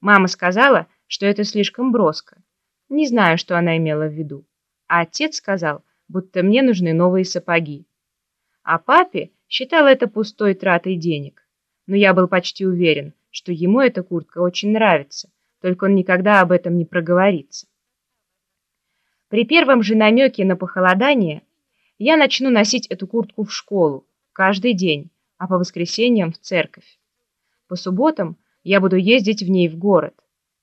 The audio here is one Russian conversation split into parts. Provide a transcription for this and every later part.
Мама сказала, что это слишком броско. Не знаю, что она имела в виду. А отец сказал, будто мне нужны новые сапоги. А папе считал это пустой тратой денег. Но я был почти уверен, что ему эта куртка очень нравится, только он никогда об этом не проговорится. При первом же намеке на похолодание я начну носить эту куртку в школу каждый день, а по воскресеньям в церковь. По субботам я буду ездить в ней в город.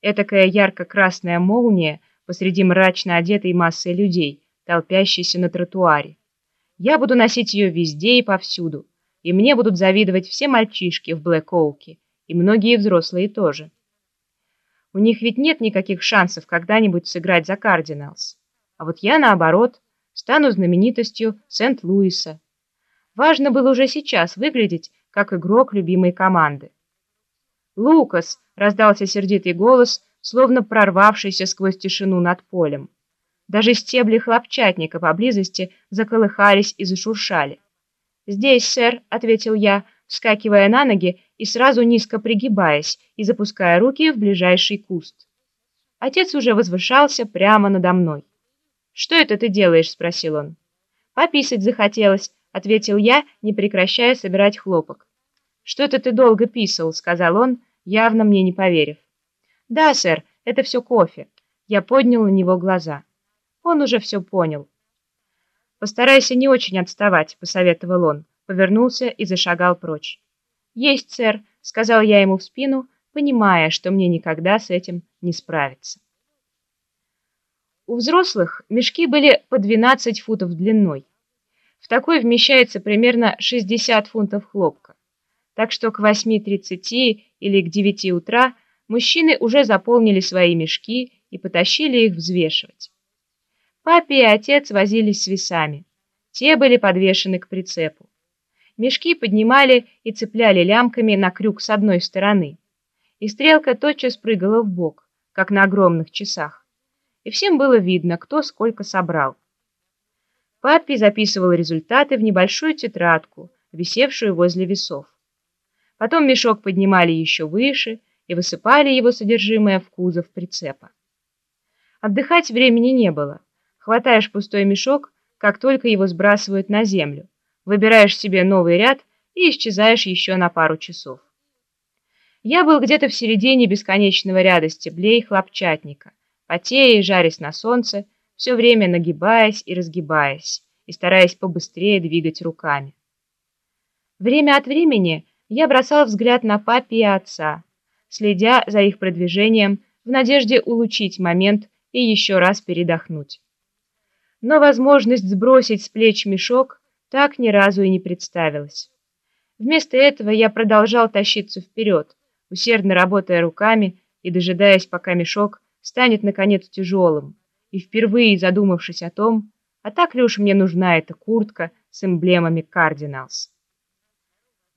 Этакая ярко-красная молния посреди мрачно одетой массы людей, толпящейся на тротуаре. Я буду носить ее везде и повсюду, и мне будут завидовать все мальчишки в Блэк-Оуке, и многие взрослые тоже. У них ведь нет никаких шансов когда-нибудь сыграть за Кардиналс. А вот я, наоборот, стану знаменитостью Сент-Луиса. Важно было уже сейчас выглядеть как игрок любимой команды. «Лукас!» — раздался сердитый голос, словно прорвавшийся сквозь тишину над полем. Даже стебли хлопчатника поблизости заколыхались и зашуршали. «Здесь, сэр», — ответил я, вскакивая на ноги и сразу низко пригибаясь и запуская руки в ближайший куст. Отец уже возвышался прямо надо мной. «Что это ты делаешь?» — спросил он. «Пописать захотелось», — ответил я, не прекращая собирать хлопок. «Что-то ты долго писал», — сказал он, явно мне не поверив. «Да, сэр, это все кофе». Я поднял на него глаза. Он уже все понял. «Постарайся не очень отставать», — посоветовал он, повернулся и зашагал прочь. «Есть, сэр», — сказал я ему в спину, понимая, что мне никогда с этим не справиться. У взрослых мешки были по 12 футов длиной. В такой вмещается примерно 60 фунтов хлопка. Так что к 8.30 или к 9 утра мужчины уже заполнили свои мешки и потащили их взвешивать. Папе и отец возились с весами. Те были подвешены к прицепу. Мешки поднимали и цепляли лямками на крюк с одной стороны. И стрелка тотчас прыгала в бок, как на огромных часах. И всем было видно, кто сколько собрал. Папе записывал результаты в небольшую тетрадку, висевшую возле весов. Потом мешок поднимали еще выше и высыпали его содержимое в кузов прицепа. Отдыхать времени не было. Хватаешь пустой мешок, как только его сбрасывают на землю, выбираешь себе новый ряд и исчезаешь еще на пару часов. Я был где-то в середине бесконечного ряда стеблей хлопчатника, потея и жарясь на солнце, все время нагибаясь и разгибаясь, и стараясь побыстрее двигать руками. Время от времени я бросал взгляд на папе и отца, следя за их продвижением в надежде улучшить момент и еще раз передохнуть но возможность сбросить с плеч мешок так ни разу и не представилась. Вместо этого я продолжал тащиться вперед, усердно работая руками и дожидаясь, пока мешок станет, наконец, тяжелым, и впервые задумавшись о том, а так ли уж мне нужна эта куртка с эмблемами Кардиналс.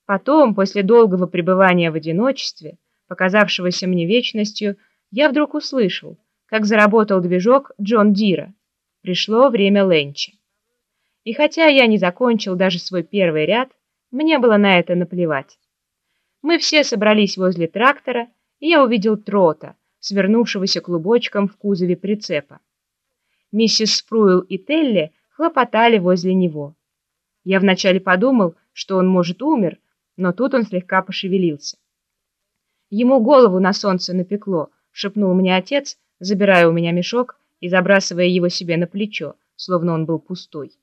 Потом, после долгого пребывания в одиночестве, показавшегося мне вечностью, я вдруг услышал, как заработал движок Джон Дира — Пришло время ленча. И хотя я не закончил даже свой первый ряд, мне было на это наплевать. Мы все собрались возле трактора, и я увидел Трота, свернувшегося клубочком в кузове прицепа. Миссис Спруил и Телли хлопотали возле него. Я вначале подумал, что он, может, умер, но тут он слегка пошевелился. Ему голову на солнце напекло, шепнул мне отец, забирая у меня мешок и забрасывая его себе на плечо, словно он был пустой.